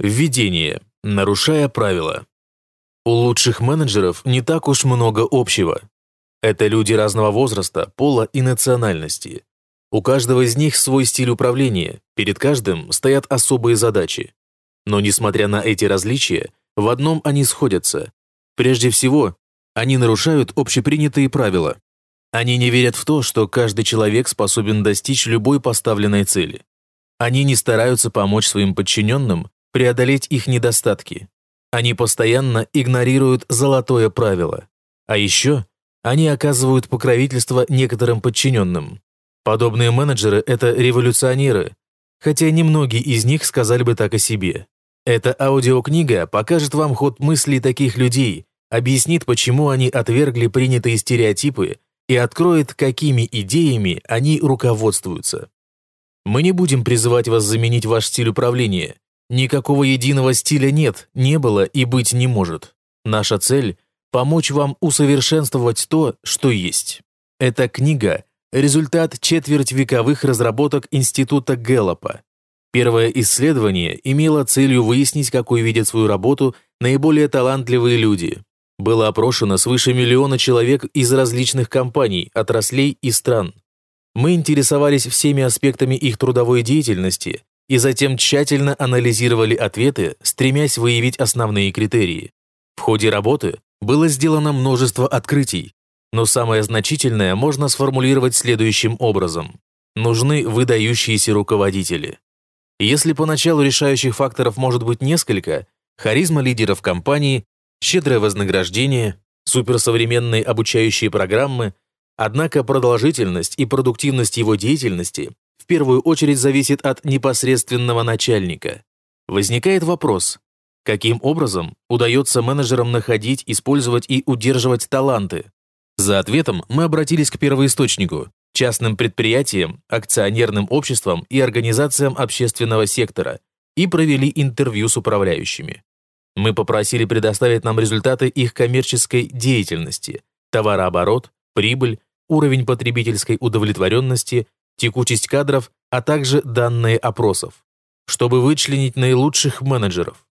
Введение. Нарушая правила. У лучших менеджеров не так уж много общего. Это люди разного возраста, пола и национальности. У каждого из них свой стиль управления, перед каждым стоят особые задачи. Но несмотря на эти различия, в одном они сходятся. Прежде всего, они нарушают общепринятые правила. Они не верят в то, что каждый человек способен достичь любой поставленной цели. Они не стараются помочь своим подчиненным преодолеть их недостатки. Они постоянно игнорируют золотое правило. А еще они оказывают покровительство некоторым подчиненным. Подобные менеджеры – это революционеры, хотя немногие из них сказали бы так о себе. Эта аудиокнига покажет вам ход мыслей таких людей, объяснит, почему они отвергли принятые стереотипы и откроет, какими идеями они руководствуются. Мы не будем призывать вас заменить ваш стиль управления. Никакого единого стиля нет, не было и быть не может. Наша цель – помочь вам усовершенствовать то, что есть. Эта книга – результат четверть вековых разработок Института Гэллопа. Первое исследование имело целью выяснить, какой видят свою работу наиболее талантливые люди. Было опрошено свыше миллиона человек из различных компаний, отраслей и стран. Мы интересовались всеми аспектами их трудовой деятельности и затем тщательно анализировали ответы, стремясь выявить основные критерии. В ходе работы было сделано множество открытий, но самое значительное можно сформулировать следующим образом. Нужны выдающиеся руководители. Если поначалу решающих факторов может быть несколько, харизма лидеров компании, щедрое вознаграждение, суперсовременные обучающие программы, однако продолжительность и продуктивность его деятельности первую очередь зависит от непосредственного начальника. Возникает вопрос, каким образом удается менеджерам находить, использовать и удерживать таланты? За ответом мы обратились к первоисточнику, частным предприятиям, акционерным обществам и организациям общественного сектора и провели интервью с управляющими. Мы попросили предоставить нам результаты их коммерческой деятельности, товарооборот, прибыль, уровень потребительской удовлетворенности, текучесть кадров, а также данные опросов, чтобы вычленить наилучших менеджеров.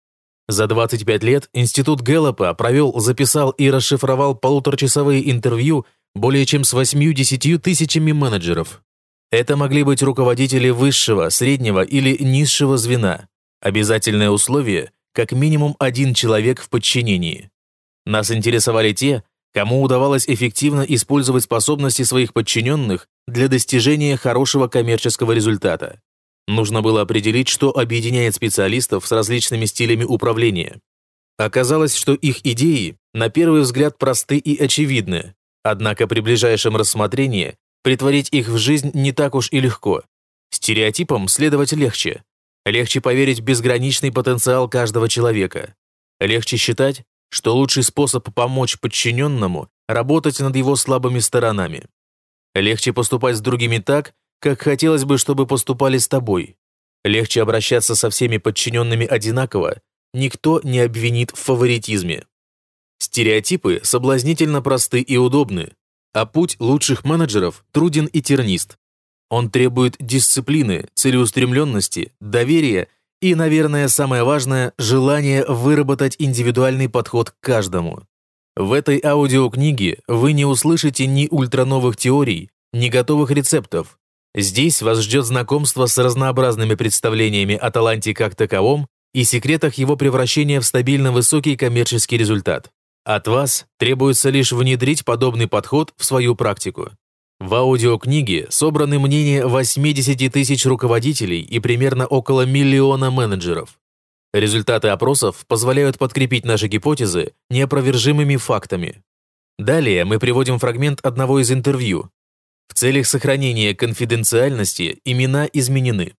За 25 лет Институт Гэллопа провел, записал и расшифровал полуторачасовые интервью более чем с 80 тысячами менеджеров. Это могли быть руководители высшего, среднего или низшего звена. Обязательное условие – как минимум один человек в подчинении. Нас интересовали те, кому удавалось эффективно использовать способности своих подчиненных для достижения хорошего коммерческого результата. Нужно было определить, что объединяет специалистов с различными стилями управления. Оказалось, что их идеи, на первый взгляд, просты и очевидны, однако при ближайшем рассмотрении притворить их в жизнь не так уж и легко. Стереотипам следовать легче. Легче поверить в безграничный потенциал каждого человека. Легче считать, что лучший способ помочь подчиненному – работать над его слабыми сторонами. Легче поступать с другими так, как хотелось бы, чтобы поступали с тобой. Легче обращаться со всеми подчиненными одинаково, никто не обвинит в фаворитизме. Стереотипы соблазнительно просты и удобны, а путь лучших менеджеров труден и тернист. Он требует дисциплины, целеустремленности, доверия и, наверное, самое важное – желание выработать индивидуальный подход к каждому. В этой аудиокниге вы не услышите ни ультрановых теорий, ни готовых рецептов. Здесь вас ждет знакомство с разнообразными представлениями о таланте как таковом и секретах его превращения в стабильно высокий коммерческий результат. От вас требуется лишь внедрить подобный подход в свою практику. В аудиокниге собраны мнения 80 тысяч руководителей и примерно около миллиона менеджеров. Результаты опросов позволяют подкрепить наши гипотезы неопровержимыми фактами. Далее мы приводим фрагмент одного из интервью. В целях сохранения конфиденциальности имена изменены.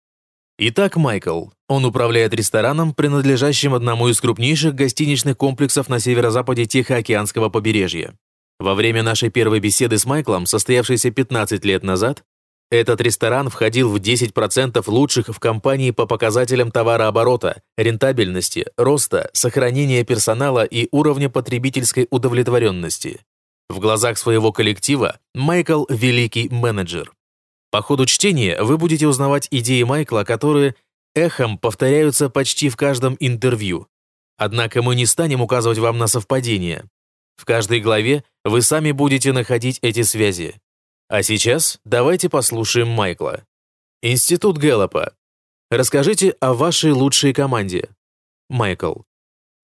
Итак, Майкл. Он управляет рестораном, принадлежащим одному из крупнейших гостиничных комплексов на северо-западе Тихоокеанского побережья. Во время нашей первой беседы с Майклом, состоявшейся 15 лет назад, этот ресторан входил в 10% лучших в компании по показателям товарооборота, рентабельности, роста, сохранения персонала и уровня потребительской удовлетворенности. В глазах своего коллектива Майкл – великий менеджер. По ходу чтения вы будете узнавать идеи Майкла, которые эхом повторяются почти в каждом интервью. Однако мы не станем указывать вам на совпадения. В каждой главе вы сами будете находить эти связи. А сейчас давайте послушаем Майкла. Институт Гэллопа. Расскажите о вашей лучшей команде. Майкл.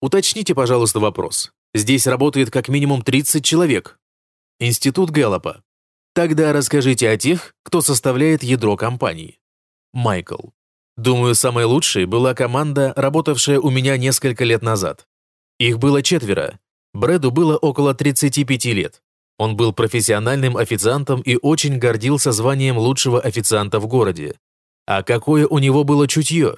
Уточните, пожалуйста, вопрос. Здесь работает как минимум 30 человек. Институт Гэллопа. Тогда расскажите о тех, кто составляет ядро компании. Майкл. Думаю, самой лучшей была команда, работавшая у меня несколько лет назад. Их было четверо. Брэду было около 35 лет. Он был профессиональным официантом и очень гордился званием лучшего официанта в городе. А какое у него было чутье!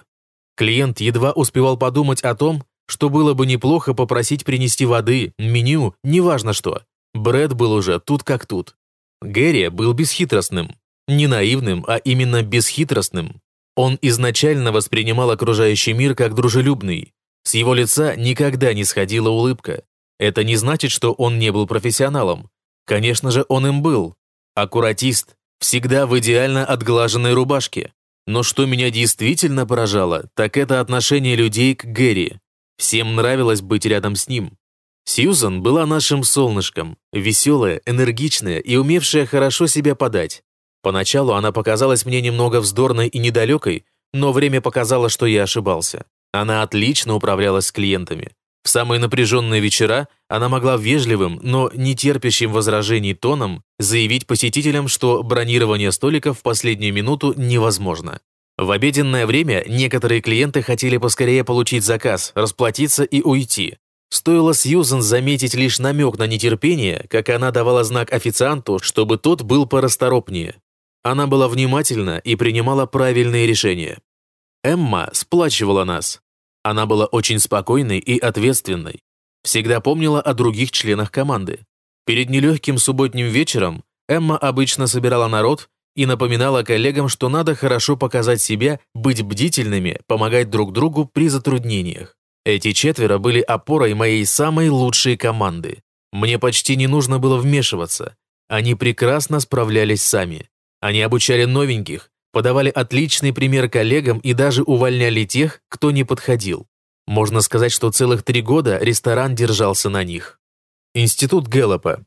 Клиент едва успевал подумать о том, что было бы неплохо попросить принести воды, меню, неважно что. Брэд был уже тут как тут. Гэри был бесхитростным. Не наивным, а именно бесхитростным. Он изначально воспринимал окружающий мир как дружелюбный. С его лица никогда не сходила улыбка. Это не значит, что он не был профессионалом. Конечно же, он им был. Аккуратист, всегда в идеально отглаженной рубашке. Но что меня действительно поражало, так это отношение людей к Гэри. Всем нравилось быть рядом с ним. Сьюзан была нашим солнышком, веселая, энергичная и умевшая хорошо себя подать. Поначалу она показалась мне немного вздорной и недалекой, но время показало, что я ошибался. Она отлично управлялась с клиентами. В самые напряженные вечера она могла вежливым, но не терпящим возражений тоном заявить посетителям, что бронирование столиков в последнюю минуту невозможно. В обеденное время некоторые клиенты хотели поскорее получить заказ, расплатиться и уйти. Стоило Сьюзен заметить лишь намек на нетерпение, как она давала знак официанту, чтобы тот был порасторопнее. Она была внимательна и принимала правильные решения. Эмма сплачивала нас. Она была очень спокойной и ответственной. Всегда помнила о других членах команды. Перед нелегким субботним вечером Эмма обычно собирала народ и напоминала коллегам, что надо хорошо показать себя, быть бдительными, помогать друг другу при затруднениях. Эти четверо были опорой моей самой лучшей команды. Мне почти не нужно было вмешиваться. Они прекрасно справлялись сами. Они обучали новеньких, подавали отличный пример коллегам и даже увольняли тех, кто не подходил. Можно сказать, что целых три года ресторан держался на них. Институт Гэллопа.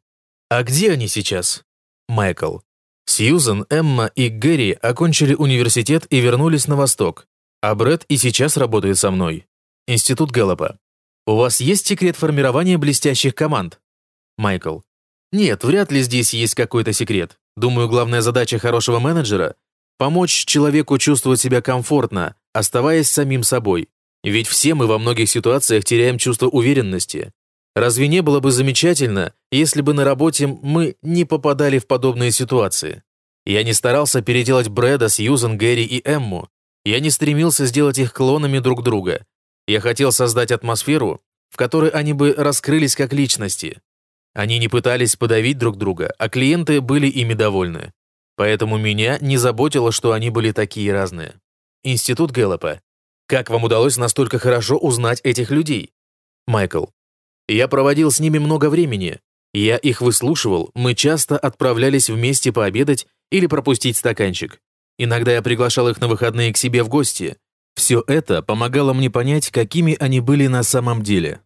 А где они сейчас? Майкл. Сьюзен, Эмма и Гэри окончили университет и вернулись на восток. А Брэд и сейчас работает со мной. Институт Гэллопа. У вас есть секрет формирования блестящих команд? Майкл. Нет, вряд ли здесь есть какой-то секрет. Думаю, главная задача хорошего менеджера – помочь человеку чувствовать себя комфортно, оставаясь самим собой. Ведь все мы во многих ситуациях теряем чувство уверенности. Разве не было бы замечательно, если бы на работе мы не попадали в подобные ситуации? Я не старался переделать Брэда, Сьюзен, Гэри и Эмму. Я не стремился сделать их клонами друг друга. Я хотел создать атмосферу, в которой они бы раскрылись как личности. Они не пытались подавить друг друга, а клиенты были ими довольны. Поэтому меня не заботило, что они были такие разные. Институт Гэллопа. Как вам удалось настолько хорошо узнать этих людей? Майкл. Я проводил с ними много времени. Я их выслушивал, мы часто отправлялись вместе пообедать или пропустить стаканчик. Иногда я приглашал их на выходные к себе в гости. Все это помогало мне понять, какими они были на самом деле.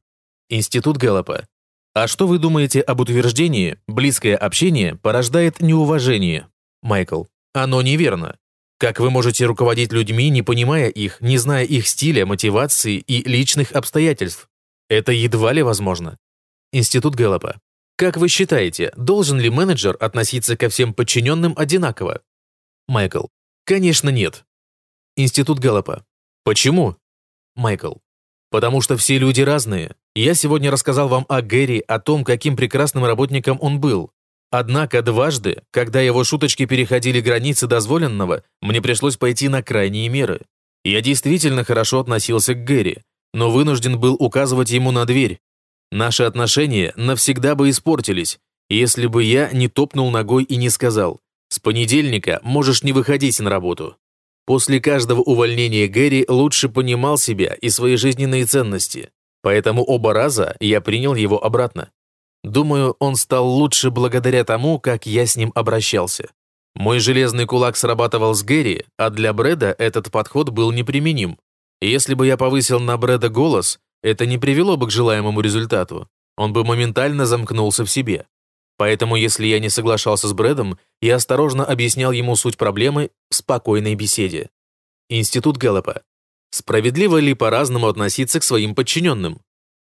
Институт Гэллопа. А что вы думаете об утверждении «близкое общение порождает неуважение»? Майкл. Оно неверно. Как вы можете руководить людьми, не понимая их, не зная их стиля, мотивации и личных обстоятельств? Это едва ли возможно. Институт Гэллопа. Как вы считаете, должен ли менеджер относиться ко всем подчиненным одинаково? Майкл. Конечно, нет. Институт Гэллопа. Почему? Майкл. Потому что все люди разные. Я сегодня рассказал вам о Гэри, о том, каким прекрасным работником он был. Однако дважды, когда его шуточки переходили границы дозволенного, мне пришлось пойти на крайние меры. Я действительно хорошо относился к Гэри, но вынужден был указывать ему на дверь. Наши отношения навсегда бы испортились, если бы я не топнул ногой и не сказал «С понедельника можешь не выходить на работу». После каждого увольнения Гэри лучше понимал себя и свои жизненные ценности, поэтому оба раза я принял его обратно. Думаю, он стал лучше благодаря тому, как я с ним обращался. Мой железный кулак срабатывал с Гэри, а для Брэда этот подход был неприменим. Если бы я повысил на Брэда голос, это не привело бы к желаемому результату. Он бы моментально замкнулся в себе. Поэтому, если я не соглашался с Брэдом, я осторожно объяснял ему суть проблемы в спокойной беседе. Институт Гэллопа. Справедливо ли по-разному относиться к своим подчиненным?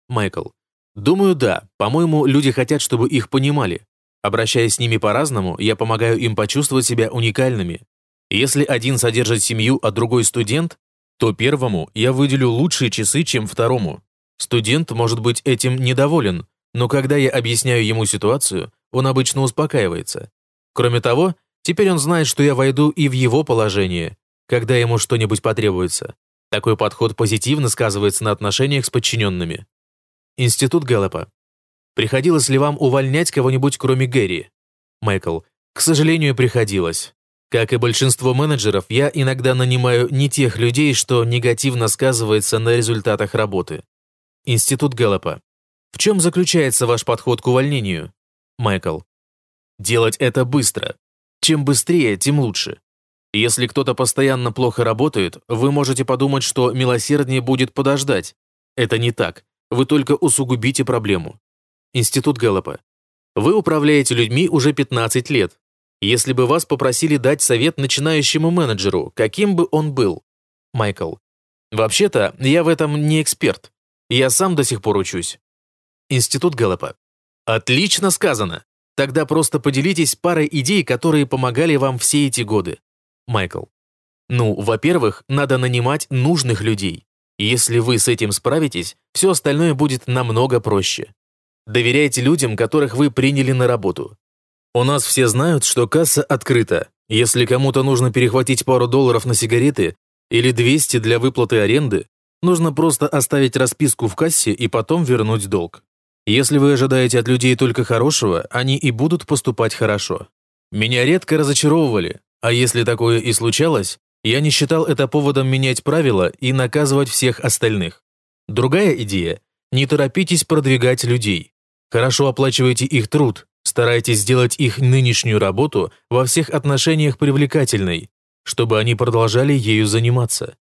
Майкл. Думаю, да. По-моему, люди хотят, чтобы их понимали. Обращаясь с ними по-разному, я помогаю им почувствовать себя уникальными. Если один содержит семью, а другой студент, то первому я выделю лучшие часы, чем второму. Студент может быть этим недоволен, но когда я объясняю ему ситуацию, он обычно успокаивается. Кроме того, теперь он знает, что я войду и в его положение, когда ему что-нибудь потребуется. Такой подход позитивно сказывается на отношениях с подчиненными. Институт Гэллопа. Приходилось ли вам увольнять кого-нибудь, кроме Гэри? Майкл. К сожалению, приходилось. Как и большинство менеджеров, я иногда нанимаю не тех людей, что негативно сказывается на результатах работы. Институт Гэллопа. В чем заключается ваш подход к увольнению? Майкл. Делать это быстро. Чем быстрее, тем лучше. Если кто-то постоянно плохо работает, вы можете подумать, что милосерднее будет подождать. Это не так. Вы только усугубите проблему. Институт Гэллопа. Вы управляете людьми уже 15 лет. Если бы вас попросили дать совет начинающему менеджеру, каким бы он был? Майкл. Вообще-то, я в этом не эксперт. Я сам до сих пор учусь. Институт Гэллопа. Отлично сказано. Тогда просто поделитесь парой идей, которые помогали вам все эти годы. Майкл. Ну, во-первых, надо нанимать нужных людей. Если вы с этим справитесь, все остальное будет намного проще. Доверяйте людям, которых вы приняли на работу. У нас все знают, что касса открыта. Если кому-то нужно перехватить пару долларов на сигареты или 200 для выплаты аренды, нужно просто оставить расписку в кассе и потом вернуть долг. Если вы ожидаете от людей только хорошего, они и будут поступать хорошо. Меня редко разочаровывали, а если такое и случалось, я не считал это поводом менять правила и наказывать всех остальных. Другая идея – не торопитесь продвигать людей. Хорошо оплачивайте их труд, старайтесь сделать их нынешнюю работу во всех отношениях привлекательной, чтобы они продолжали ею заниматься.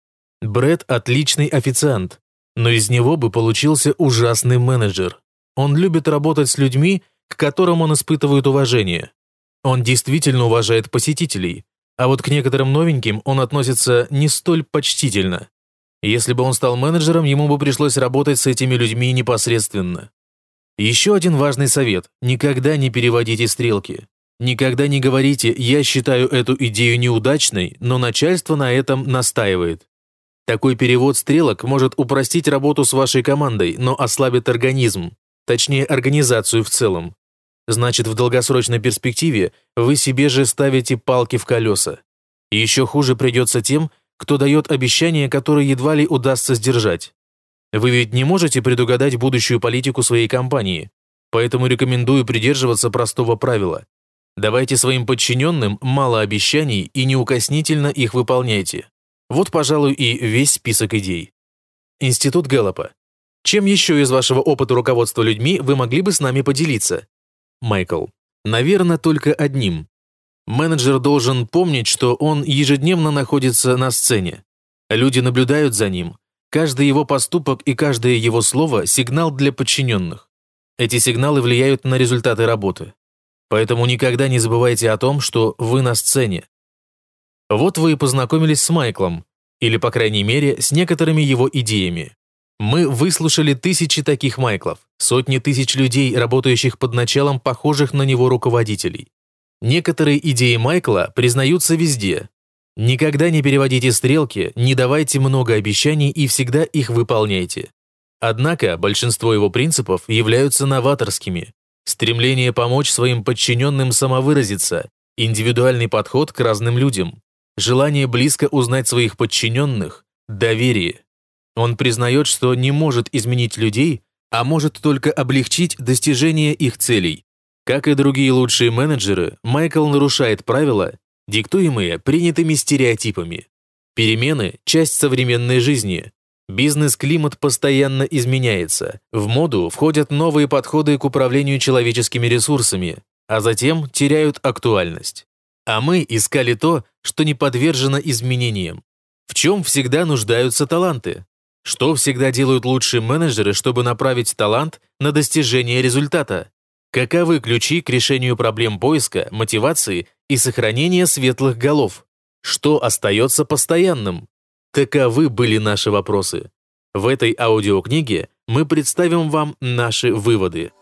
Брэд – отличный официант, но из него бы получился ужасный менеджер. Он любит работать с людьми, к которым он испытывает уважение. Он действительно уважает посетителей, а вот к некоторым новеньким он относится не столь почтительно. Если бы он стал менеджером, ему бы пришлось работать с этими людьми непосредственно. Еще один важный совет – никогда не переводите стрелки. Никогда не говорите «я считаю эту идею неудачной, но начальство на этом настаивает». Такой перевод стрелок может упростить работу с вашей командой, но ослабит организм, точнее организацию в целом. Значит, в долгосрочной перспективе вы себе же ставите палки в колеса. Еще хуже придется тем, кто дает обещания, которые едва ли удастся сдержать. Вы ведь не можете предугадать будущую политику своей компании, поэтому рекомендую придерживаться простого правила. Давайте своим подчиненным мало обещаний и неукоснительно их выполняйте. Вот, пожалуй, и весь список идей. Институт Гэллопа. Чем еще из вашего опыта руководства людьми вы могли бы с нами поделиться? Майкл. Наверное, только одним. Менеджер должен помнить, что он ежедневно находится на сцене. Люди наблюдают за ним, Каждый его поступок и каждое его слово – сигнал для подчиненных. Эти сигналы влияют на результаты работы. Поэтому никогда не забывайте о том, что вы на сцене. Вот вы и познакомились с Майклом, или, по крайней мере, с некоторыми его идеями. Мы выслушали тысячи таких Майклов, сотни тысяч людей, работающих под началом похожих на него руководителей. Некоторые идеи Майкла признаются везде, Никогда не переводите стрелки, не давайте много обещаний и всегда их выполняйте. Однако большинство его принципов являются новаторскими. Стремление помочь своим подчиненным самовыразиться, индивидуальный подход к разным людям, желание близко узнать своих подчиненных, доверие. Он признает, что не может изменить людей, а может только облегчить достижение их целей. Как и другие лучшие менеджеры, Майкл нарушает правила диктуемые принятыми стереотипами. Перемены – часть современной жизни. Бизнес-климат постоянно изменяется. В моду входят новые подходы к управлению человеческими ресурсами, а затем теряют актуальность. А мы искали то, что не подвержено изменениям. В чем всегда нуждаются таланты? Что всегда делают лучшие менеджеры, чтобы направить талант на достижение результата? Каковы ключи к решению проблем поиска, мотивации и сохранения светлых голов? Что остается постоянным? Таковы были наши вопросы. В этой аудиокниге мы представим вам наши выводы.